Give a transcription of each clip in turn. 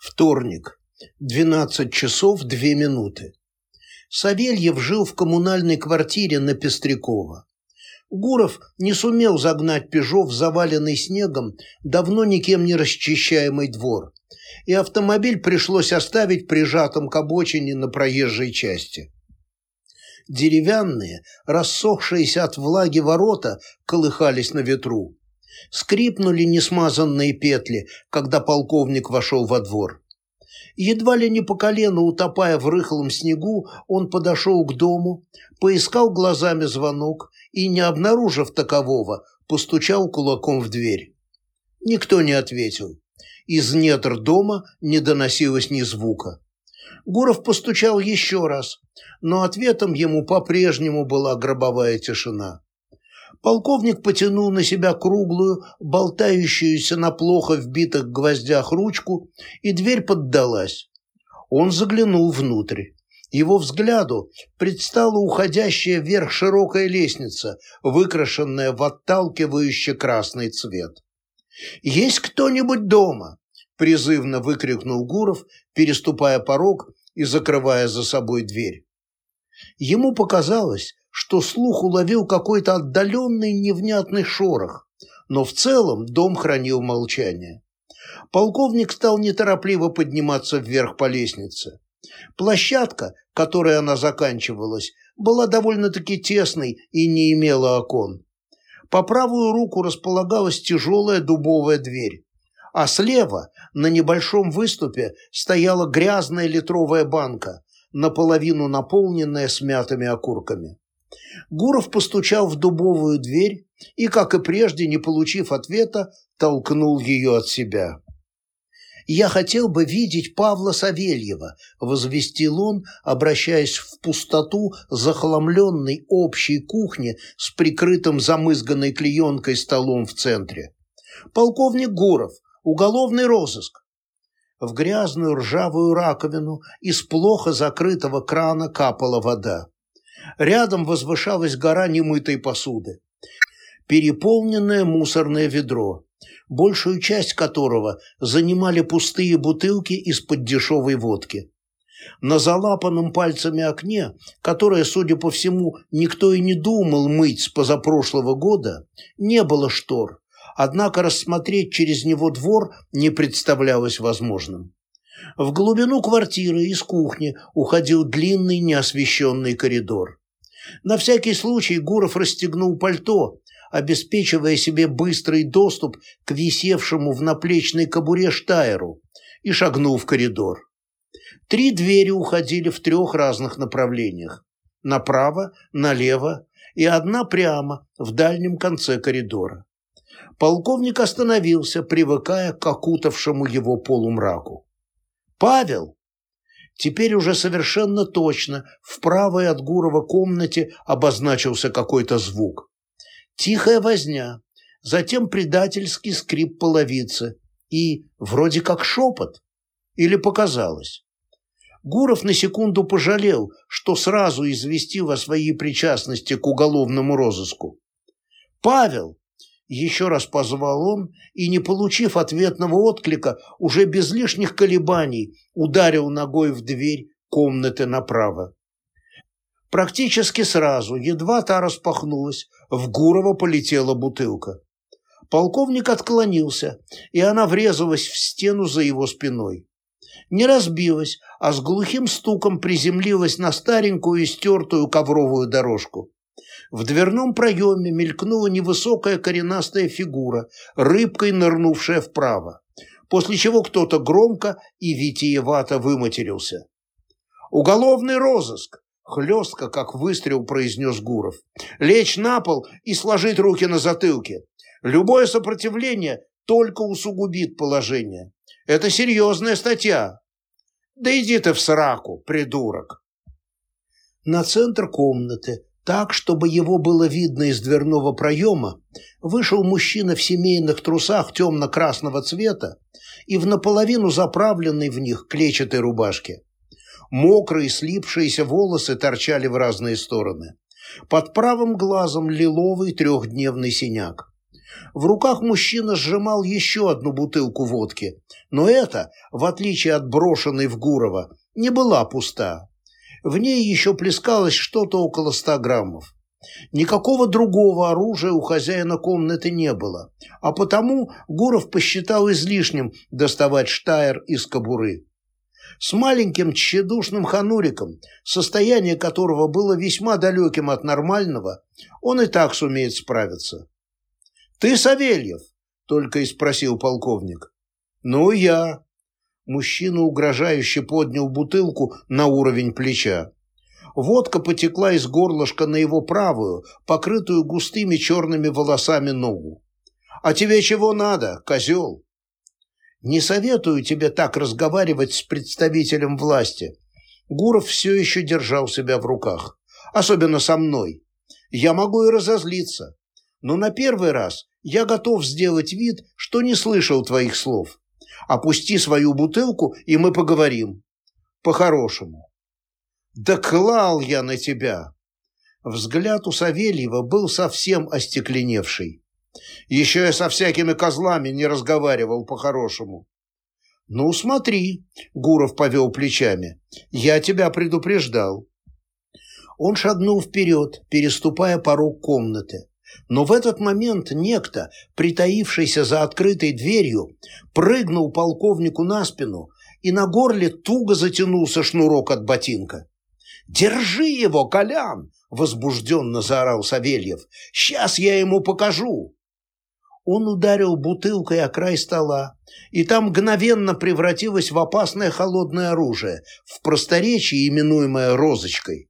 Вторник. 12 часов 2 минуты. Савельев жил в коммунальной квартире на Пестрякова. Гуров не сумел загнать Пежо в заваленный снегом давно никем не расчищаемый двор, и автомобиль пришлось оставить прижатым к обочине на проезжей части. Деревянные, рассохшиеся от влаги ворота колыхались на ветру скрипнули несмазанные петли, когда полковник вошел во двор. Едва ли не по колено утопая в рыхлом снегу, он подошел к дому, поискал глазами звонок и, не обнаружив такового, постучал кулаком в дверь. Никто не ответил. Из недр дома не доносилось ни звука. Гуров постучал еще раз, но ответом ему по-прежнему была гробовая тишина. Полковник потянул на себя круглую, болтающуюся на плохо вбитых гвоздях ручку, и дверь поддалась. Он заглянул внутрь. Его взгляду предстала уходящая вверх широкая лестница, выкрашенная в отталкивающий красный цвет. «Есть кто-нибудь дома?» – призывно выкрикнул Гуров, переступая порог и закрывая за собой дверь. Ему показалось, что слух уловил какой-то отдаленный невнятный шорох, но в целом дом хранил молчание. Полковник стал неторопливо подниматься вверх по лестнице. Площадка, которой она заканчивалась, была довольно-таки тесной и не имела окон. По правую руку располагалась тяжелая дубовая дверь, а слева, на небольшом выступе, стояла грязная литровая банка, наполовину наполненная смятыми окурками. Гуров постучал в дубовую дверь и, как и прежде, не получив ответа, толкнул ее от себя. «Я хотел бы видеть Павла Савельева», — возвестил он, обращаясь в пустоту захламленной общей кухни с прикрытым замызганной клеенкой столом в центре. «Полковник Гуров, уголовный розыск». В грязную ржавую раковину из плохо закрытого крана капала вода. Рядом возвышалась гора немытой посуды. Переполненное мусорное ведро, большую часть которого занимали пустые бутылки из-под дешевой водки. На залапанном пальцами окне, которое, судя по всему, никто и не думал мыть с позапрошлого года, не было штор, однако рассмотреть через него двор не представлялось возможным. В глубину квартиры из кухни уходил длинный неосвещенный коридор. На всякий случай Гуров расстегнул пальто, обеспечивая себе быстрый доступ к висевшему в наплечной кобуре штайру, и шагнул в коридор. Три двери уходили в трех разных направлениях. Направо, налево и одна прямо в дальнем конце коридора. Полковник остановился, привыкая к окутавшему его полумраку. «Павел!» Теперь уже совершенно точно в правой от Гурова комнате обозначился какой-то звук. Тихая возня, затем предательский скрип половицы и вроде как шепот. Или показалось. Гуров на секунду пожалел, что сразу известил о своей причастности к уголовному розыску. «Павел!» Еще раз позвал он и, не получив ответного отклика, уже без лишних колебаний ударил ногой в дверь комнаты направо. Практически сразу, едва та распахнулась, в Гурова полетела бутылка. Полковник отклонился, и она врезалась в стену за его спиной. Не разбилась, а с глухим стуком приземлилась на старенькую и стертую ковровую дорожку. В дверном проеме мелькнула невысокая коренастая фигура, рыбкой нырнувшая вправо, после чего кто-то громко и витиевато выматерился. «Уголовный розыск!» — хлестко, как выстрел, произнес Гуров. «Лечь на пол и сложить руки на затылке. Любое сопротивление только усугубит положение. Это серьезная статья. Да иди ты в сраку, придурок!» На центр комнаты, так, чтобы его было видно из дверного проема, вышел мужчина в семейных трусах темно-красного цвета и в наполовину заправленной в них клетчатой рубашке. Мокрые слипшиеся волосы торчали в разные стороны. Под правым глазом лиловый трехдневный синяк. В руках мужчина сжимал еще одну бутылку водки, но эта, в отличие от брошенной в Гурова, не была пуста. В ней еще плескалось что-то около ста граммов. Никакого другого оружия у хозяина комнаты не было, а потому Гуров посчитал излишним доставать штайр из кобуры. С маленьким тщедушным хануриком, состояние которого было весьма далеким от нормального, он и так сумеет справиться. «Ты Савельев?» – только и спросил полковник. «Ну, я». Мужчина угрожающе поднял бутылку на уровень плеча. Водка потекла из горлышка на его правую, покрытую густыми черными волосами ногу. «А тебе чего надо, козел?» «Не советую тебе так разговаривать с представителем власти». Гуров все еще держал себя в руках. «Особенно со мной. Я могу и разозлиться. Но на первый раз я готов сделать вид, что не слышал твоих слов. Опусти свою бутылку, и мы поговорим. По-хорошему. Да клал я на тебя. Взгляд у Савельева был совсем остекленевший. Еще я со всякими козлами не разговаривал по-хорошему. Ну, смотри, Гуров повел плечами. Я тебя предупреждал. Он шагнул вперед, переступая порог комнаты. Но в этот момент некто, притаившийся за открытой дверью, прыгнул полковнику на спину, и на горле туго затянулся шнурок от ботинка. «Держи его, Колян!» — возбужденно заорал Савельев. «Сейчас я ему покажу!» Он ударил бутылкой о край стола, и там мгновенно превратилось в опасное холодное оружие, в просторечии, именуемое розочкой.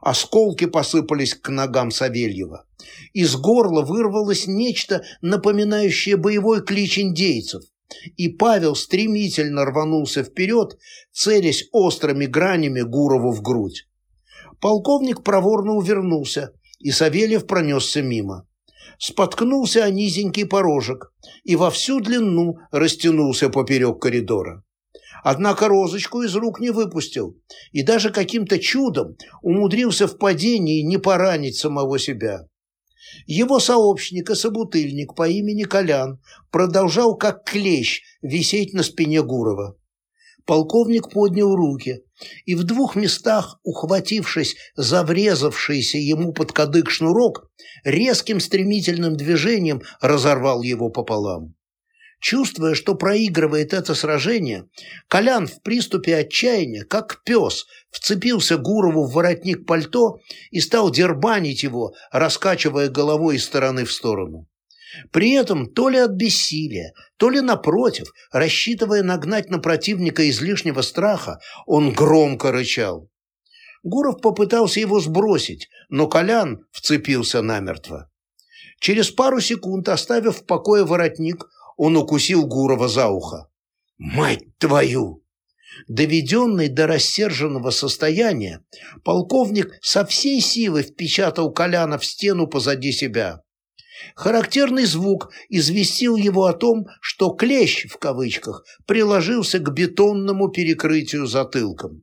Осколки посыпались к ногам Савельева. Из горла вырвалось нечто, напоминающее боевой клич индейцев, и Павел стремительно рванулся вперед, целясь острыми гранями Гурову в грудь. Полковник проворно увернулся, и Савельев пронесся мимо. Споткнулся о низенький порожек и во всю длину растянулся поперек коридора. Однако розочку из рук не выпустил и даже каким-то чудом умудрился в падении не поранить самого себя. Его сообщник и собутыльник по имени Колян продолжал как клещ висеть на спине Гурова. Полковник поднял руки и в двух местах, ухватившись за врезавшийся ему под кадык шнурок, резким стремительным движением разорвал его пополам. Чувствуя, что проигрывает это сражение, Колян в приступе отчаяния, как пес, вцепился Гурову в воротник пальто и стал дербанить его, раскачивая головой из стороны в сторону. При этом то ли от бессилия, то ли напротив, рассчитывая нагнать на противника излишнего страха, он громко рычал. Гуров попытался его сбросить, но Колян вцепился намертво. Через пару секунд, оставив в покое воротник, он укусил Гурова за ухо. «Мать твою!» Доведенный до рассерженного состояния, полковник со всей силы впечатал Коляна в стену позади себя. Характерный звук известил его о том, что «клещ» в кавычках приложился к бетонному перекрытию затылком.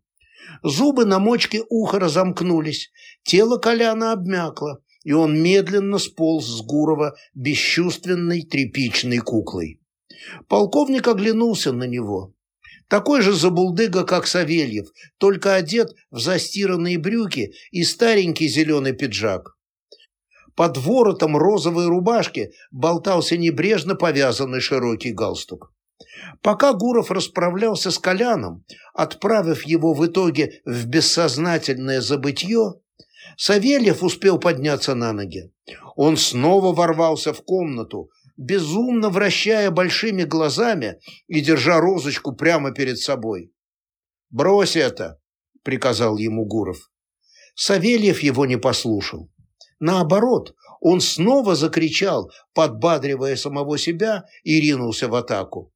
Зубы на мочке уха разомкнулись, тело Коляна обмякло, и он медленно сполз с Гурова бесчувственной тряпичной куклой. Полковник оглянулся на него. Такой же забулдыга, как Савельев, только одет в застиранные брюки и старенький зеленый пиджак. Под воротом розовой рубашки болтался небрежно повязанный широкий галстук. Пока Гуров расправлялся с Коляном, отправив его в итоге в бессознательное забытье, Савельев успел подняться на ноги. Он снова ворвался в комнату, безумно вращая большими глазами и держа розочку прямо перед собой. «Брось это!» — приказал ему Гуров. Савельев его не послушал. Наоборот, он снова закричал, подбадривая самого себя, и ринулся в атаку.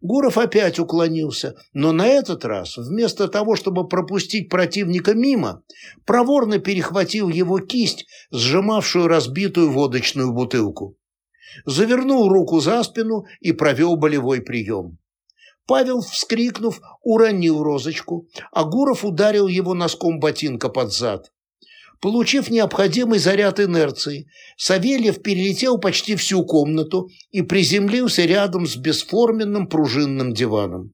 Гуров опять уклонился, но на этот раз, вместо того, чтобы пропустить противника мимо, проворно перехватил его кисть, сжимавшую разбитую водочную бутылку. Завернул руку за спину и провел болевой прием. Павел, вскрикнув, уронил розочку, а Гуров ударил его носком ботинка под зад. Получив необходимый заряд инерции, Савельев перелетел почти всю комнату и приземлился рядом с бесформенным пружинным диваном.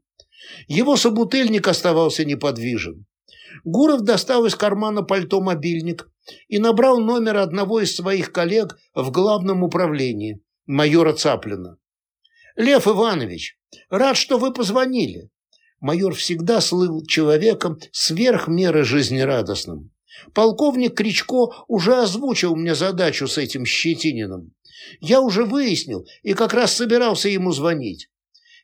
Его собутыльник оставался неподвижен. Гуров достал из кармана пальто мобильник и набрал номер одного из своих коллег в главном управлении, майора Цаплина. «Лев Иванович, рад, что вы позвонили». Майор всегда слыл человеком сверх меры жизнерадостным. Полковник Кричко уже озвучил мне задачу с этим Щетининым. Я уже выяснил и как раз собирался ему звонить.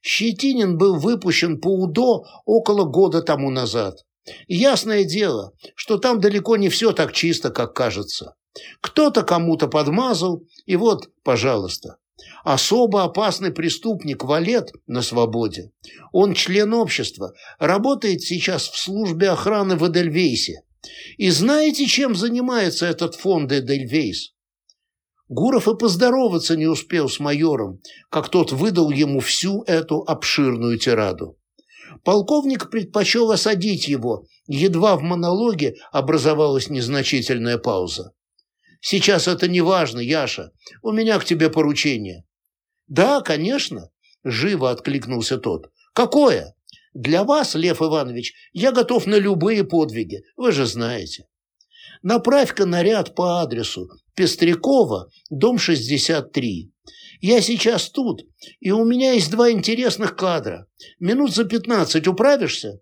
Щетинин был выпущен по УДО около года тому назад. Ясное дело, что там далеко не все так чисто, как кажется. Кто-то кому-то подмазал, и вот, пожалуйста. Особо опасный преступник Валет на свободе. Он член общества, работает сейчас в службе охраны в Эдельвейсе. И знаете, чем занимается этот фонд Эдельвейс? Гуров и поздороваться не успел с майором, как тот выдал ему всю эту обширную тираду. Полковник предпочел осадить его, едва в монологе образовалась незначительная пауза. «Сейчас это не важно, Яша. У меня к тебе поручение». «Да, конечно», – живо откликнулся тот. «Какое? Для вас, Лев Иванович, я готов на любые подвиги, вы же знаете. Направь-ка наряд по адресу Пестрякова, дом 63. Я сейчас тут, и у меня есть два интересных кадра. Минут за пятнадцать управишься?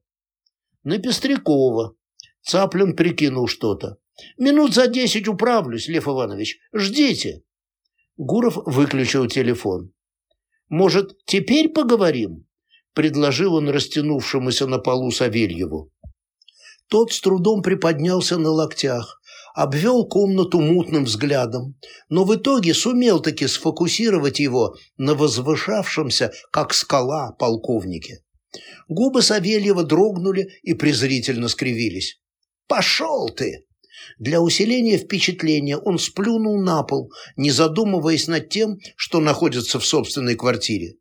На Пестрякова. Цаплин прикинул что-то. Минут за десять управлюсь, Лев Иванович. Ждите. Гуров выключил телефон. Может, теперь поговорим? Предложил он растянувшемуся на полу Савельеву. Тот с трудом приподнялся на локтях, обвел комнату мутным взглядом, но в итоге сумел таки сфокусировать его на возвышавшемся, как скала, полковнике. Губы Савельева дрогнули и презрительно скривились. «Пошел ты!» Для усиления впечатления он сплюнул на пол, не задумываясь над тем, что находится в собственной квартире.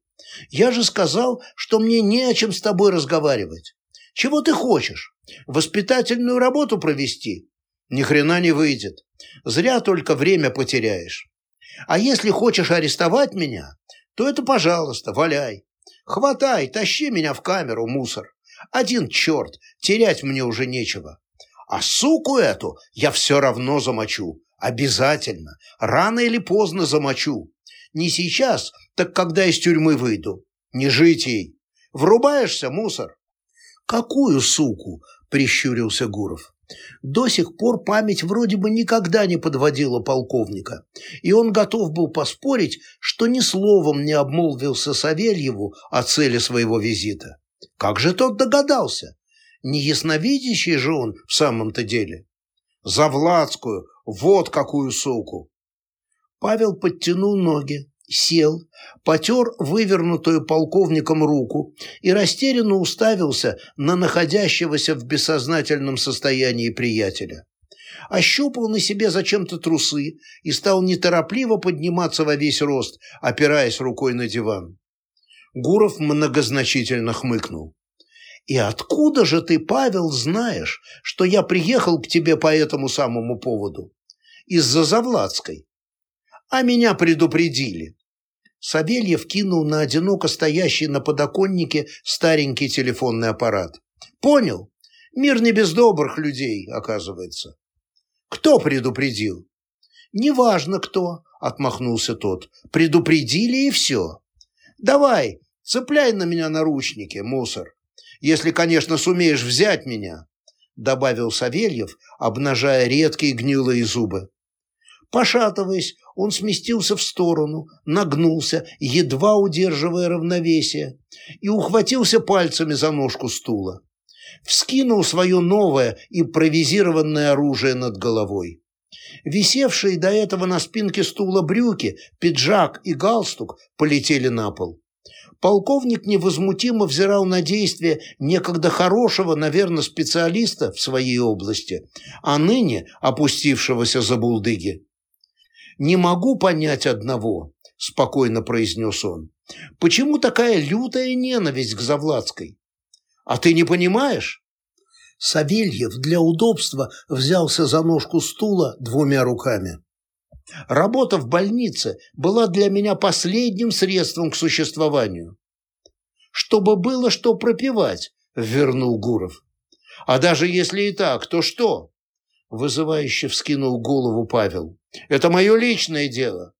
«Я же сказал, что мне не о чем с тобой разговаривать. Чего ты хочешь? Воспитательную работу провести? Ни хрена не выйдет. Зря только время потеряешь. А если хочешь арестовать меня, то это, пожалуйста, валяй. Хватай, тащи меня в камеру, мусор. Один черт, терять мне уже нечего. А суку эту я все равно замочу. Обязательно. Рано или поздно замочу. Не сейчас, так когда из тюрьмы выйду. Не жить ей. Врубаешься, мусор? Какую суку? Прищурился Гуров. До сих пор память вроде бы никогда не подводила полковника, и он готов был поспорить, что ни словом не обмолвился Савельеву о цели своего визита. Как же тот догадался? Не ясновидящий же он в самом-то деле. Завладскую, вот какую суку! Павел подтянул ноги, сел, потер вывернутую полковником руку и растерянно уставился на находящегося в бессознательном состоянии приятеля. Ощупал на себе зачем-то трусы и стал неторопливо подниматься во весь рост, опираясь рукой на диван. Гуров многозначительно хмыкнул. «И откуда же ты, Павел, знаешь, что я приехал к тебе по этому самому поводу? Из-за Завладской?» А меня предупредили. Савельев кинул на одиноко стоящий на подоконнике старенький телефонный аппарат. Понял? Мир не без добрых людей, оказывается. Кто предупредил? Неважно кто, отмахнулся тот. Предупредили и все. Давай, цепляй на меня наручники, мусор. Если, конечно, сумеешь взять меня, добавил Савельев, обнажая редкие гнилые зубы. Пошатываясь, он сместился в сторону, нагнулся, едва удерживая равновесие, и ухватился пальцами за ножку стула. Вскинул свое новое импровизированное оружие над головой. Висевшие до этого на спинке стула брюки, пиджак и галстук полетели на пол. Полковник невозмутимо взирал на действия некогда хорошего, наверное, специалиста в своей области, а ныне опустившегося за булдыги. «Не могу понять одного», – спокойно произнес он. «Почему такая лютая ненависть к Завладской? А ты не понимаешь? Савельев для удобства взялся за ножку стула двумя руками. Работа в больнице была для меня последним средством к существованию. Чтобы было что пропивать, вернул Гуров. А даже если и так, то что? Вызывающе вскинул голову Павел. Это мое личное дело.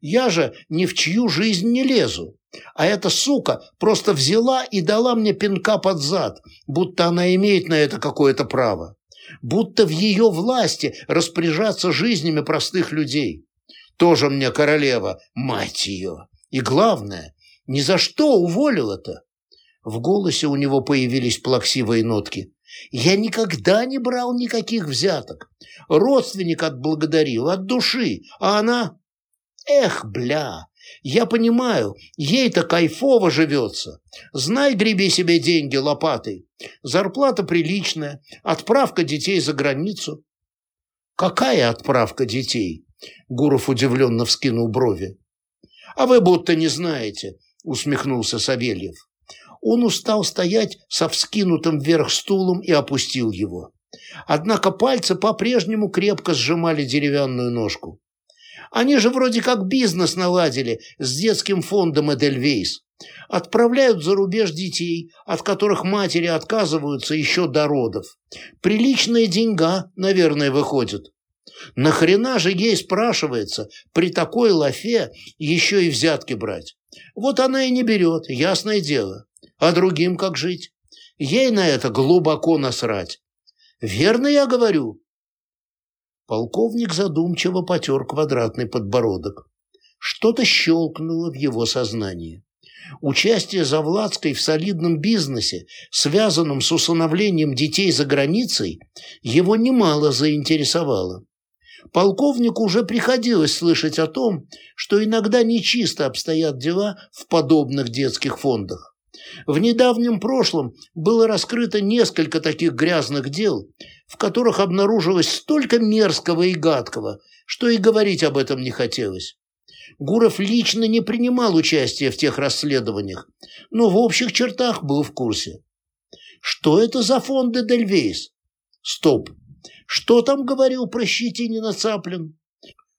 Я же ни в чью жизнь не лезу. А эта сука просто взяла и дала мне пинка под зад, будто она имеет на это какое-то право. Будто в ее власти распоряжаться жизнями простых людей. Тоже мне королева, мать ее. И главное, ни за что уволила-то. В голосе у него появились плаксивые нотки. Я никогда не брал никаких взяток. Родственник отблагодарил от души, а она... Эх, бля, я понимаю, ей-то кайфово живется. Знай, греби себе деньги лопатой. Зарплата приличная, отправка детей за границу. Какая отправка детей? Гуров удивленно вскинул брови. А вы будто не знаете, усмехнулся Савельев. Он устал стоять со вскинутым вверх стулом и опустил его. Однако пальцы по-прежнему крепко сжимали деревянную ножку. Они же вроде как бизнес наладили с детским фондом Эдельвейс. Отправляют за рубеж детей, от которых матери отказываются еще до родов. Приличная деньга, наверное, выходит. Нахрена же ей спрашивается при такой лафе еще и взятки брать? Вот она и не берет, ясное дело. А другим как жить? Ей на это глубоко насрать. Верно я говорю? Полковник задумчиво потер квадратный подбородок. Что-то щелкнуло в его сознании. Участие Завладской в солидном бизнесе, связанном с усыновлением детей за границей, его немало заинтересовало. Полковнику уже приходилось слышать о том, что иногда нечисто обстоят дела в подобных детских фондах. В недавнем прошлом было раскрыто несколько таких грязных дел, в которых обнаружилось столько мерзкого и гадкого, что и говорить об этом не хотелось. Гуров лично не принимал участия в тех расследованиях, но в общих чертах был в курсе. Что это за фонды Дельвейс? Стоп. Что там говорил про Щетинина Цаплин?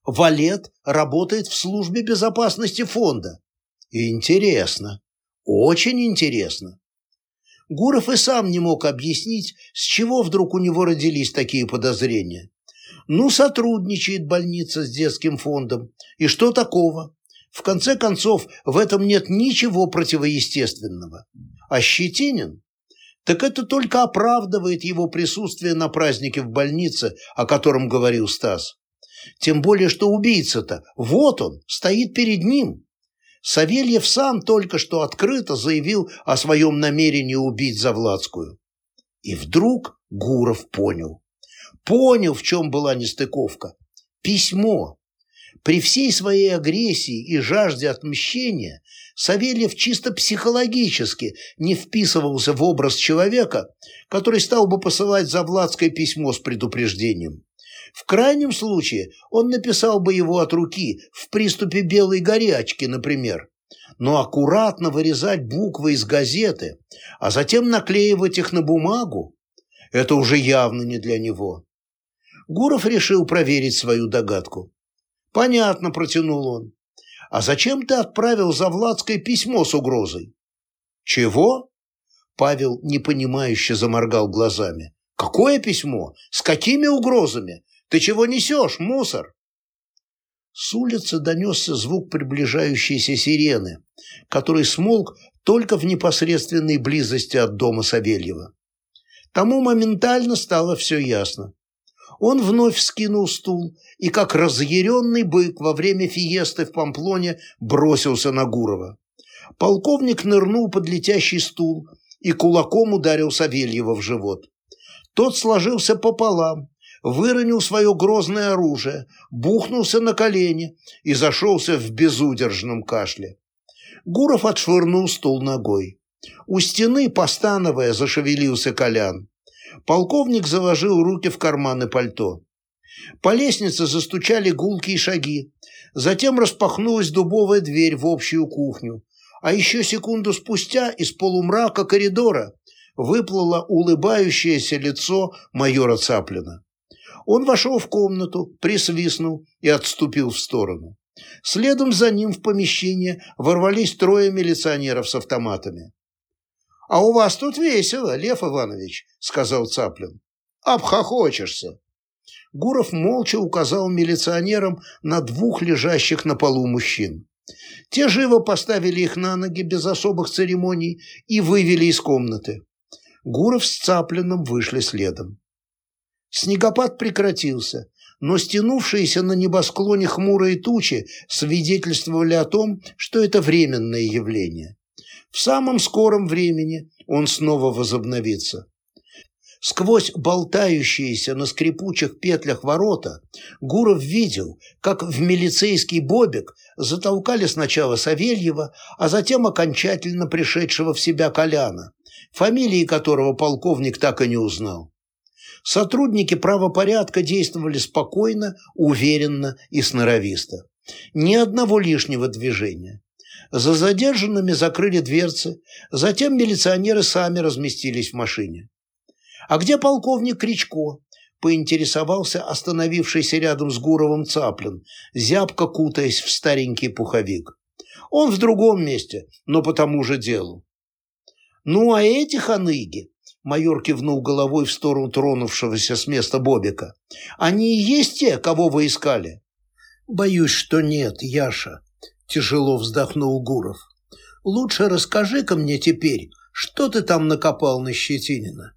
Валет работает в службе безопасности фонда. Интересно. Очень интересно. Гуров и сам не мог объяснить, с чего вдруг у него родились такие подозрения. Ну, сотрудничает больница с детским фондом. И что такого? В конце концов, в этом нет ничего противоестественного. А Щетинин? Так это только оправдывает его присутствие на празднике в больнице, о котором говорил Стас. Тем более, что убийца-то, вот он, стоит перед ним. Савельев сам только что открыто заявил о своем намерении убить Завладскую. И вдруг Гуров понял. Понял, в чем была нестыковка. Письмо. При всей своей агрессии и жажде отмщения Савельев чисто психологически не вписывался в образ человека, который стал бы посылать Завладское письмо с предупреждением. В крайнем случае он написал бы его от руки, в приступе белой горячки, например. Но аккуратно вырезать буквы из газеты, а затем наклеивать их на бумагу – это уже явно не для него. Гуров решил проверить свою догадку. «Понятно», – протянул он. «А зачем ты отправил Завладское письмо с угрозой?» «Чего?» Павел непонимающе заморгал глазами. «Какое письмо? С какими угрозами? Ты чего несешь, мусор?» С улицы донесся звук приближающейся сирены, который смолк только в непосредственной близости от дома Савельева. Тому моментально стало все ясно. Он вновь скинул стул и, как разъяренный бык во время фиесты в Памплоне, бросился на Гурова. Полковник нырнул под летящий стул и кулаком ударил Савельева в живот. Тот сложился пополам, выронил свое грозное оружие, бухнулся на колени и зашелся в безудержном кашле. Гуров отшвырнул стул ногой. У стены, постановая, зашевелился Колян. Полковник заложил руки в карманы пальто. По лестнице застучали гулкие шаги. Затем распахнулась дубовая дверь в общую кухню. А еще секунду спустя из полумрака коридора выплыло улыбающееся лицо майора Цаплина. Он вошел в комнату, присвистнул и отступил в сторону. Следом за ним в помещение ворвались трое милиционеров с автоматами. «А у вас тут весело, Лев Иванович», — сказал Цаплин. «Обхохочешься». Гуров молча указал милиционерам на двух лежащих на полу мужчин. Те живо поставили их на ноги без особых церемоний и вывели из комнаты. Гуров с Цаплиным вышли следом. Снегопад прекратился, но стянувшиеся на небосклоне хмурые тучи свидетельствовали о том, что это временное явление. В самом скором времени он снова возобновится. Сквозь болтающиеся на скрипучих петлях ворота Гуров видел, как в милицейский бобик затолкали сначала Савельева, а затем окончательно пришедшего в себя Коляна, фамилии которого полковник так и не узнал. Сотрудники правопорядка действовали спокойно, уверенно и сноровисто. Ни одного лишнего движения. За задержанными закрыли дверцы, затем милиционеры сами разместились в машине. «А где полковник Кричко?» – поинтересовался остановившийся рядом с Гуровым Цаплин, зябко кутаясь в старенький пуховик. «Он в другом месте, но по тому же делу». «Ну, а эти ханыги?» – майор кивнул головой в сторону тронувшегося с места Бобика. «Они и есть те, кого вы искали?» «Боюсь, что нет, Яша», – тяжело вздохнул Гуров. «Лучше расскажи-ка мне теперь, что ты там накопал на Щетинина?»